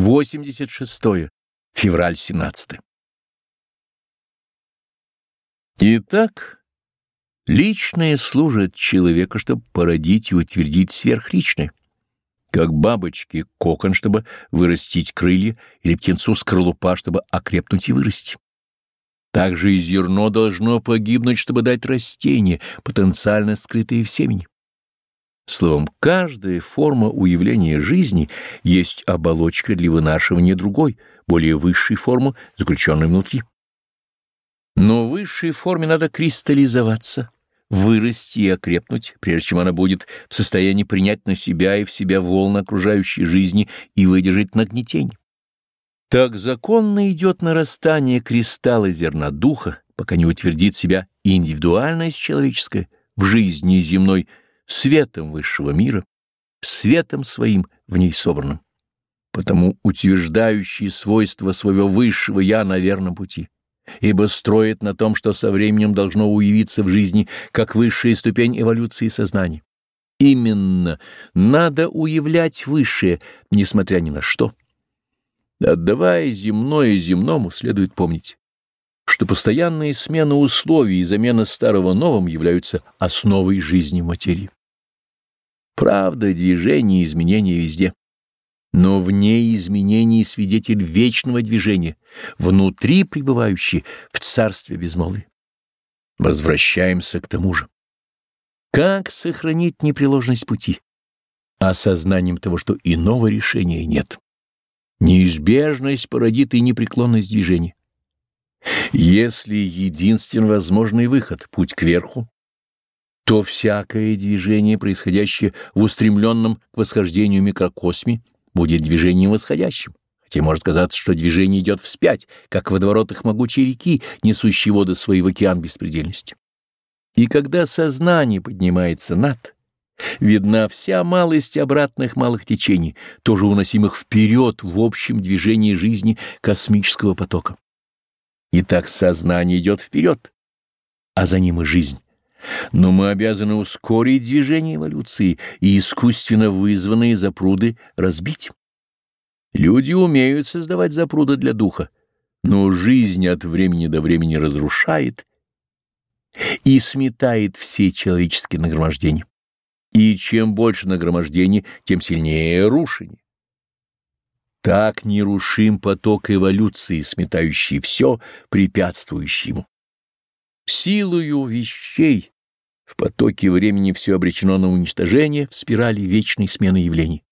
86. Февраль 17. Итак, личное служит человека, чтобы породить и утвердить сверхличное, как бабочки кокон, чтобы вырастить крылья, или птенцу скорлупа, чтобы окрепнуть и вырасти. Также и зерно должно погибнуть, чтобы дать растение, потенциально скрытое в семени. Словом, каждая форма уявления жизни есть оболочка для вынашивания другой, более высшей формы, заключенной внутри. Но в высшей форме надо кристаллизоваться, вырасти и окрепнуть, прежде чем она будет в состоянии принять на себя и в себя волны окружающей жизни и выдержать нагнетение. Так законно идет нарастание кристалла зерна духа, пока не утвердит себя индивидуальность человеческая в жизни земной, светом высшего мира, светом своим в ней собранным. Потому утверждающий свойства своего высшего «я» на верном пути, ибо строит на том, что со временем должно уявиться в жизни как высшая ступень эволюции сознания. Именно надо уявлять высшее, несмотря ни на что. Отдавая земное земному, следует помнить, что постоянные смены условий и замена старого новым являются основой жизни материи. Правда, движение и изменения везде. Но вне изменений свидетель вечного движения, внутри пребывающий в царстве безмолвия. Возвращаемся к тому же. Как сохранить непреложность пути? Осознанием того, что иного решения нет. Неизбежность породит и непреклонность движения. Если единственно возможный выход — путь кверху, то всякое движение, происходящее в устремленном к восхождению микрокосме, будет движением восходящим. Хотя может казаться, что движение идет вспять, как в водоворотах могучей реки, несущей воды свои в океан беспредельности. И когда сознание поднимается над, видна вся малость обратных малых течений, тоже уносимых вперед в общем движении жизни космического потока. И так сознание идет вперед, а за ним и жизнь но мы обязаны ускорить движение эволюции и искусственно вызванные запруды разбить. Люди умеют создавать запруды для духа, но жизнь от времени до времени разрушает и сметает все человеческие нагромождения. И чем больше нагромождений, тем сильнее рушение. Так нерушим поток эволюции, сметающий все, препятствующий ему. Силою вещей в потоке времени все обречено на уничтожение в спирали вечной смены явлений.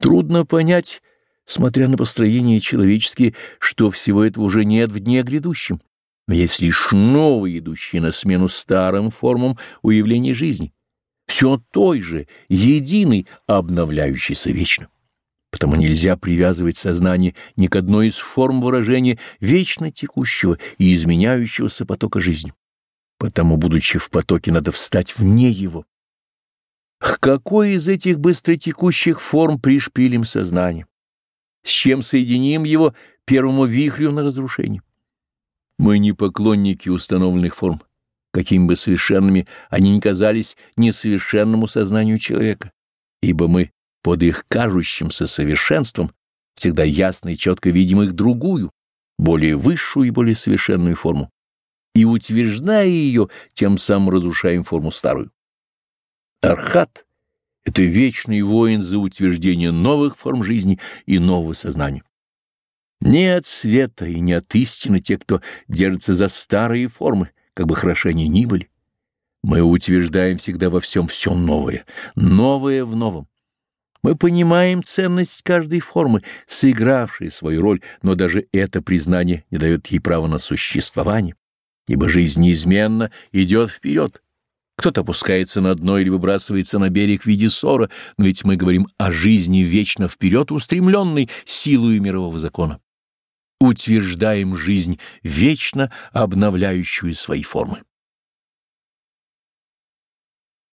Трудно понять, смотря на построение человеческие, что всего этого уже нет в дне грядущем, но есть лишь новые, идущие на смену старым формам уявления жизни, все той же, единый, обновляющийся вечно. Потому нельзя привязывать сознание ни к одной из форм выражения вечно текущего и изменяющегося потока жизни. Потому, будучи в потоке, надо встать вне его. К какой из этих быстротекущих форм пришпилим сознание? С чем соединим его первому вихрю на разрушение? Мы не поклонники установленных форм, какими бы совершенными они ни казались несовершенному сознанию человека, ибо мы под их кажущимся совершенством всегда ясно и четко видим их другую, более высшую и более совершенную форму, и, утверждая ее, тем самым разрушаем форму старую. Архат — это вечный воин за утверждение новых форм жизни и нового сознания. Не от света и не от истины те, кто держится за старые формы, как бы хороши они ни были. Мы утверждаем всегда во всем все новое, новое в новом. Мы понимаем ценность каждой формы, сыгравшей свою роль, но даже это признание не дает ей права на существование, ибо жизнь неизменно идет вперед. Кто-то опускается на дно или выбрасывается на берег в виде ссора, но ведь мы говорим о жизни вечно вперед устремленной силой мирового закона. Утверждаем жизнь, вечно обновляющую свои формы.